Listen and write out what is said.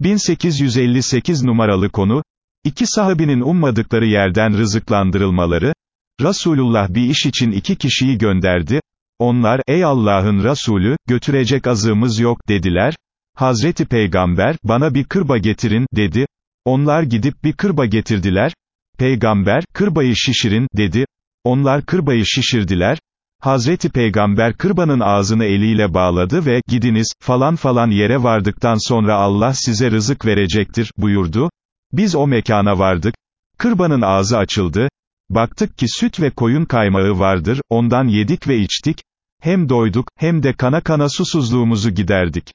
1858 numaralı konu, iki sahabinin ummadıkları yerden rızıklandırılmaları, Resulullah bir iş için iki kişiyi gönderdi, onlar, ey Allah'ın Resulü, götürecek azığımız yok, dediler, Hazreti Peygamber, bana bir kırba getirin, dedi, onlar gidip bir kırba getirdiler, Peygamber, kırbayı şişirin, dedi, onlar kırbayı şişirdiler, Hazreti Peygamber kırbanın ağzını eliyle bağladı ve, gidiniz, falan falan yere vardıktan sonra Allah size rızık verecektir, buyurdu. Biz o mekana vardık. Kırbanın ağzı açıldı. Baktık ki süt ve koyun kaymağı vardır, ondan yedik ve içtik. Hem doyduk, hem de kana kana susuzluğumuzu giderdik.